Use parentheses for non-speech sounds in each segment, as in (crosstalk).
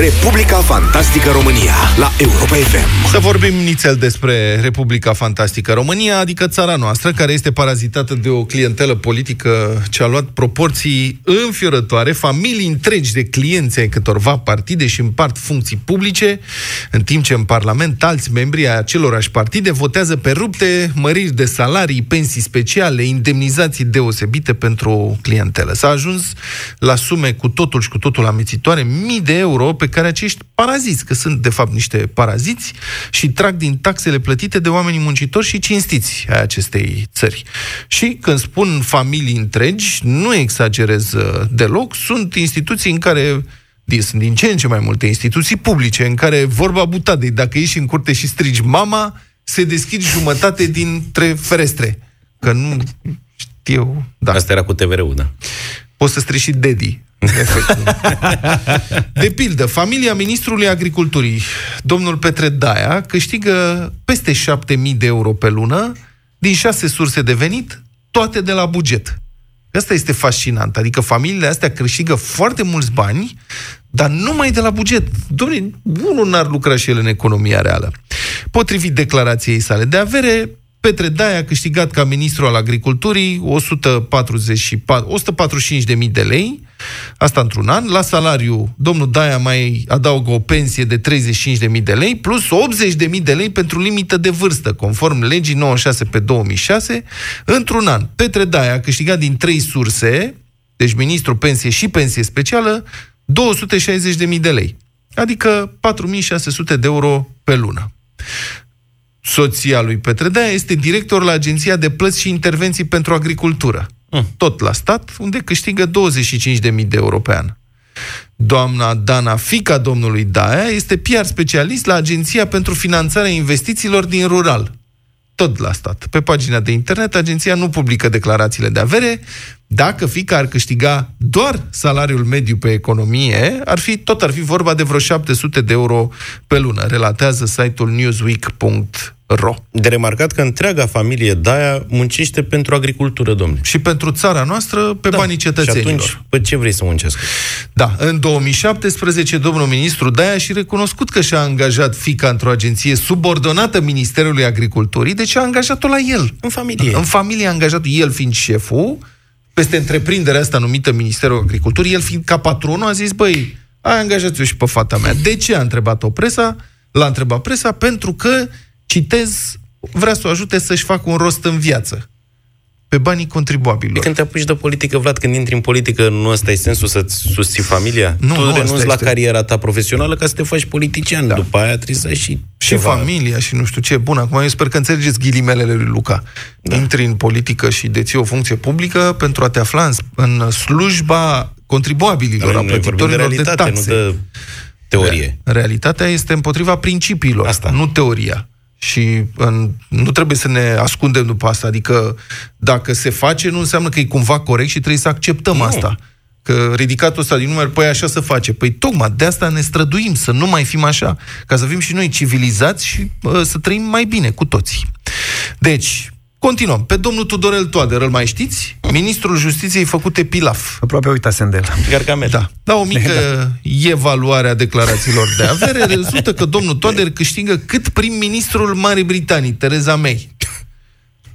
Republica Fantastică România la Europa FM. Să vorbim nițel despre Republica Fantastică România, adică țara noastră, care este parazitată de o clientelă politică ce a luat proporții înfiorătoare, familii întregi de clienți ai câtorva partide și împart funcții publice, în timp ce în Parlament alți membri ai acelorași partide votează pe rupte măriri de salarii, pensii speciale, indemnizații deosebite pentru clientelă. S-a ajuns la sume cu totul și cu totul amețitoare, mii de euro pe care acești paraziți, că sunt de fapt niște paraziți, și trag din taxele plătite de oamenii muncitori și cinstiți ai acestei țări. Și când spun familii întregi, nu exagerez uh, deloc, sunt instituții în care sunt din ce în ce mai multe instituții publice în care vorba butadei, dacă ieși în curte și strigi mama, se deschid jumătate dintre ferestre. Că nu știu... Da. Asta era cu TVR-ul, da. Poți să strigi și Dedi. (laughs) De pildă, familia ministrului agriculturii, domnul Petre Daia, câștigă peste 7.000 de euro pe lună din șase surse de venit, toate de la buget. Asta este fascinant. Adică familiile astea câștigă foarte mulți bani, dar numai de la buget. Domnule, unul n-ar lucra și el în economia reală. Potrivit declarației sale de avere, Petre Daia a câștigat ca ministru al agriculturii 145.000 de lei, asta într-un an. La salariu, domnul Daia mai adaugă o pensie de 35.000 de lei, plus 80.000 de lei pentru limită de vârstă, conform legii 96 pe 2006, într-un an. Petre Daia a câștigat din trei surse, deci ministru, pensie și pensie specială, 260.000 de lei, adică 4.600 de euro pe lună soția lui Petre Daia este director la Agenția de Plăți și Intervenții pentru Agricultură. Mm. Tot la stat, unde câștigă 25.000 de euro pe an. Doamna Dana, fica domnului Daia, este PR specialist la Agenția pentru Finanțarea Investițiilor din Rural. Tot la stat. Pe pagina de internet, agenția nu publică declarațiile de avere. Dacă fica ar câștiga doar salariul mediu pe economie, ar fi, tot ar fi vorba de vreo 700 de euro pe lună, relatează site-ul newsweek.ro ro. De remarcat că întreaga familie Daia muncește pentru agricultură, domnule. Și pentru țara noastră, pe da. banii cetățenilor. Și atunci, pe ce vrei să muncească? Da, în 2017, domnul ministru Daia și recunoscut că și-a angajat fica într-o agenție subordonată Ministerului Agriculturii, deci a angajat-o la el. În familie. În familie a angajat el fiind șeful, peste întreprinderea asta numită Ministerul Agriculturii, el fiind ca patronul, a zis, băi, ai angajat-o și pe fata mea. De ce a întrebat-o presa? L-a întrebat presa pentru că citez, vrea să o ajute să-și facă un rost în viață pe banii contribuabililor. E când te apuci de politică, Vlad, când intri în politică, nu ăsta e sensul să-ți susții familia? Nu, tu nu renunți la este. cariera ta profesională ca să te faci politician. Da. După aia trebuie să ai și Și ceva. familia și nu știu ce. Bun, acum eu sper că înțelegeți ghilimelele lui Luca. Da. Intri în politică și deții o funcție publică pentru a te afla în, în slujba contribuabililor, Dar a noi vorbim de plătitorilor de, realitate, taxe. nu de teorie. Realitatea este împotriva principiilor, Asta. nu teoria. Și în, nu trebuie să ne ascundem după asta. Adică dacă se face, nu înseamnă că e cumva corect și trebuie să acceptăm Nu. asta. Că ridicatul ăsta din număr, păi așa se face. Păi tocmai de asta ne străduim, să nu mai fim așa. Ca să fim și noi civilizați și uh, să trăim mai bine cu toții. Deci, continuăm. Pe domnul Tudorel Toader, îl mai știți? Ministrul Justiției făcute pilaf. Aproape uitasem de el. Gargamel. Da. La o mică evaluare a declarațiilor de avere, rezultă că domnul Toader câștigă cât prim-ministrul Marii Britanii, Theresa May.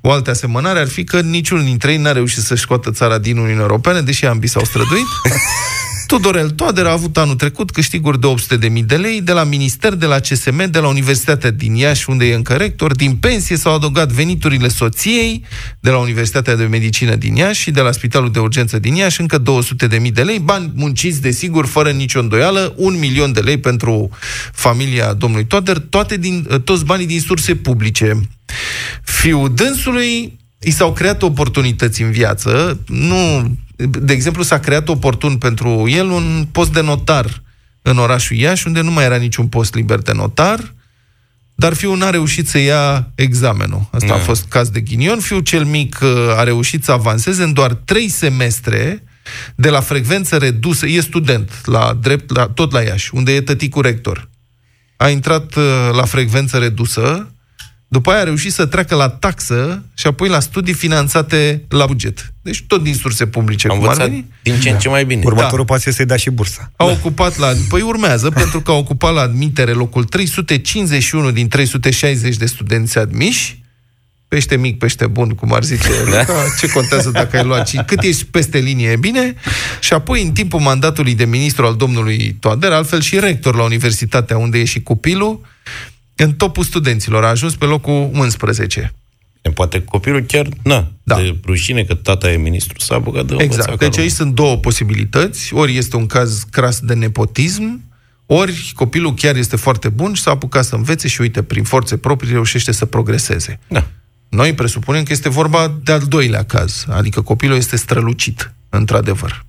O altă asemănare ar fi că niciunul dintre ei n-a reușit să-și scoată țara din Uniunea Europeană, deși ambii s-au străduit. (laughs) Tudorel Toader a avut anul trecut câștiguri de 800.000 de lei de la minister, de la CSM, de la Universitatea din Iași, unde e încă rector. Din pensie s-au adăugat veniturile soției de la Universitatea de Medicină din Iași și de la Spitalul de Urgență din Iași, încă 200.000 de lei, bani munciți, desigur, fără nicio îndoială, un milion de lei pentru familia domnului Toader, toate din, toți banii din surse publice. Fiul dânsului i s-au creat oportunități în viață, nu de exemplu, s-a creat oportun pentru el un post de notar în orașul Iași, unde nu mai era niciun post liber de notar, dar fiul n-a reușit să ia examenul. Asta Da. a fost caz de ghinion. Fiul cel mic uh, a reușit să avanseze în doar trei semestre de la frecvență redusă. E student, la drept, la, tot la Iași, unde e tăticul rector. A intrat uh, la frecvență redusă După aia a reușit să treacă la taxă și apoi la studii finanțate la buget. Deci tot din surse publice, Am cum ar învățat veni. din ce în ce mai bine. Următorul pas este să-i dea și bursa. A ocupat la... Păi urmează, (laughs) pentru că a ocupat la admitere locul 351 din 360 de studenți admiși. Pește mic, pește bun, cum ar zice. Da. Da? Ce contează dacă ai luat și cât ești peste linie e bine. Și apoi, în timpul mandatului de ministru al domnului Toader, altfel și rector la universitatea unde e și copilul, în topul studenților a ajuns pe locul 11. Poate copilul chiar, na, Da. da. de rușine că tata e ministru, s-a băgat de învățat Exact. ca Deci lumea. aici sunt două posibilități. Ori este un caz cras de nepotism, ori copilul chiar este foarte bun și s-a apucat să învețe și uite, prin forțe proprii reușește să progreseze. Da. Noi presupunem că este vorba de al doilea caz, adică copilul este strălucit, într-adevăr.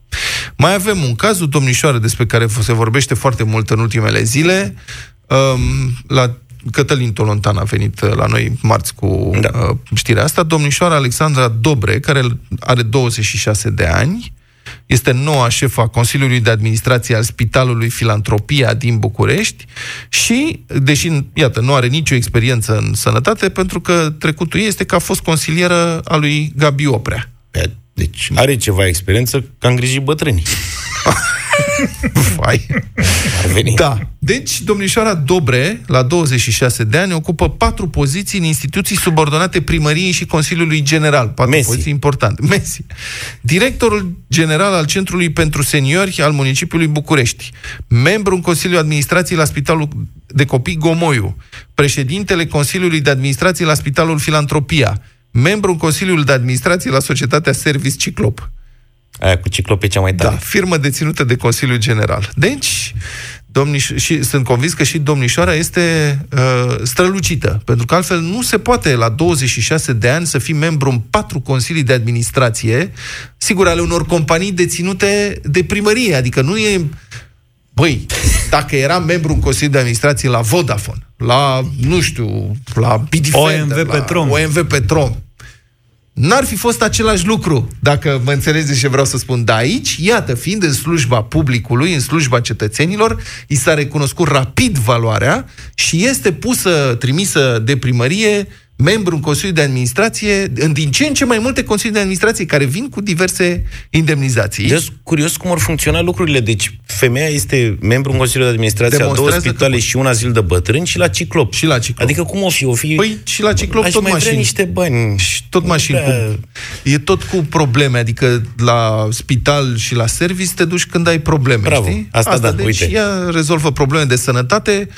Mai avem un caz, o domnișoară despre care se vorbește foarte mult în ultimele zile. Um, la Cătălin Tolontan a venit uh, la noi marți cu Da. uh, știrea asta. Domnișoara Alexandra Dobre, care are 26 de ani, este noua șefă a Consiliului de Administrație al Spitalului Filantropia din București și, deși, iată, nu are nicio experiență în sănătate, pentru că trecutul ei este că a fost consilieră a lui Gabi Oprea. Pe- Deci are ceva experiență că a îngrijit bătrânii. (laughs) (laughs) Fai. Ar veni. Da. Deci, domnișoara Dobre, la 26 de ani, ocupă patru poziții în instituții subordonate primăriei și Consiliului General. Patru Messi. poziții importante. Messi. Directorul general al Centrului pentru Seniori al municipiului București. Membru în Consiliul Administrației la Spitalul de Copii Gomoiu. Președintele Consiliului de Administrație la Spitalul Filantropia. Membru în Consiliul de Administrație la Societatea Service Ciclop. Aia cu ciclope cea mai Da, tare. firmă deținută de Consiliul General. Deci, domniș- și sunt convins că și domnișoara este uh, strălucită, pentru că altfel nu se poate la 26 de ani să fii membru în patru consilii de administrație, sigur, ale unor companii deținute de primărie, adică nu e... Băi, dacă eram membru în Consiliul de Administrație la Vodafone, la, nu știu, la Bidifender, OMV la Petrom. OMV Petrom, N-ar fi fost același lucru, dacă mă înțelegeți ce vreau să spun. Dar aici, iată, fiind în slujba publicului, în slujba cetățenilor, i s-a recunoscut rapid valoarea și este pusă, trimisă de primărie, membru în Consiliul de Administrație, în din ce în ce mai multe Consilii de Administrație care vin cu diverse indemnizații. Deci, curios cum ar funcționa lucrurile. Deci, femeia este membru în Consiliul de Administrație a două Demonstrează spitale că- și un azil de bătrâni și la Ciclop. Și la Ciclop. Adică cum o fi? O fi... Păi și la Ciclop Aș tot mai vrea mașini. niște bani. Și tot Nu mașini prea- cu... E tot cu probleme, adică la spital și la service te duci când ai probleme, Bravo. știi? Asta da, deci uite. ea rezolvă probleme de sănătate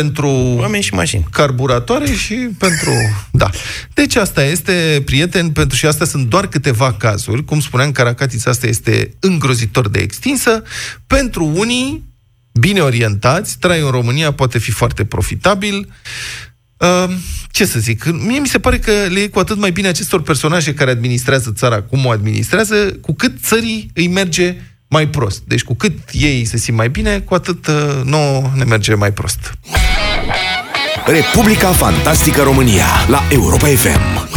pentru Oameni și mașini. carburatoare și pentru... Da. Deci asta este, prieten, pentru și astea sunt doar câteva cazuri. Cum spuneam, Caracatița asta este îngrozitor de extinsă. Pentru unii, bine orientați, traiul în România poate fi foarte profitabil. Uh, ce să zic, mie mi se pare că le e cu atât mai bine acestor personaje care administrează țara cum o administrează, cu cât țării îi merge mai prost. Deci cu cât ei se simt mai bine, cu atât uh, nouă ne merge mai prost. Republica Fantastică România la Europa FM.